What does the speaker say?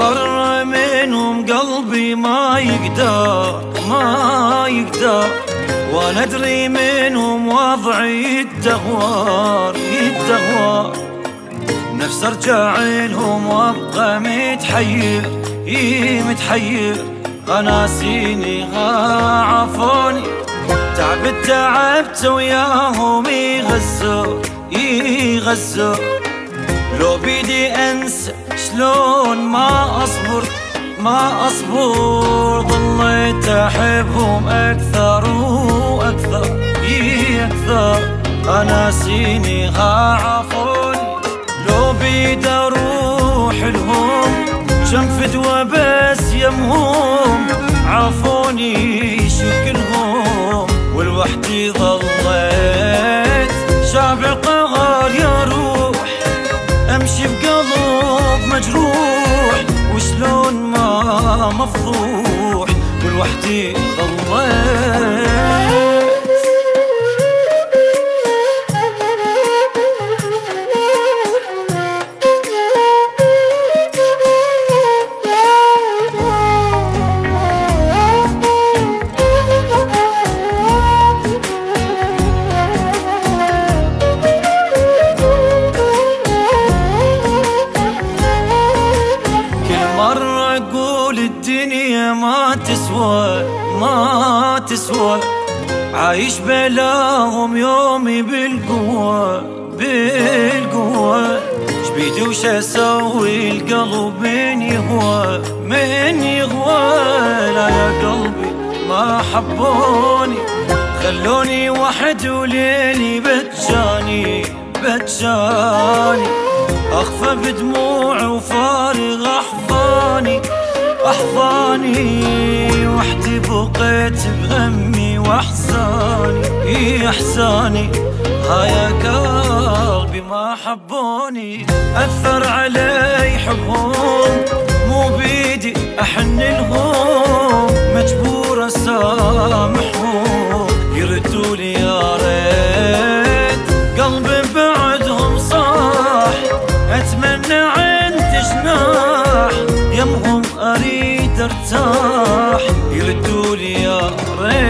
برا منهم قلبي ما يقدر ما يقدر وأنا ادري منهم وضعي يتدهور يتدهور نفس ارجع لهم وابقى متحير اي متحير قناسيني غافوني تعبت تعبت وياهم يغزوا يغزوا لو بيدي انسى شلون ما أصبر ما أصبر. ظليت أحبهم أكثر وأكثر أكثر. أنا سيني عافوني لو بيد أروح لهم شنفد وبس يمهم. مفضوح. والوحدي ما تسوى ما تسوى. عايش بلاهم يومي بالقوة بالقوة. شبيدي وش أسوي؟ القلب من يهوى من يهوى. لا يا قلبي ما حبوني. خلوني وحد وليلي بتجاني بتجاني. أخفى بدموع أحضاني وحدي بقيت بغمي وأحزاني. أحزاني ها يا قلبي ما حبوني. أثر علي حبهم مو بيدي احن لهم مجبور أسامحهم يردوا لي يا اريد ارتاح يردوا لي يا ريت.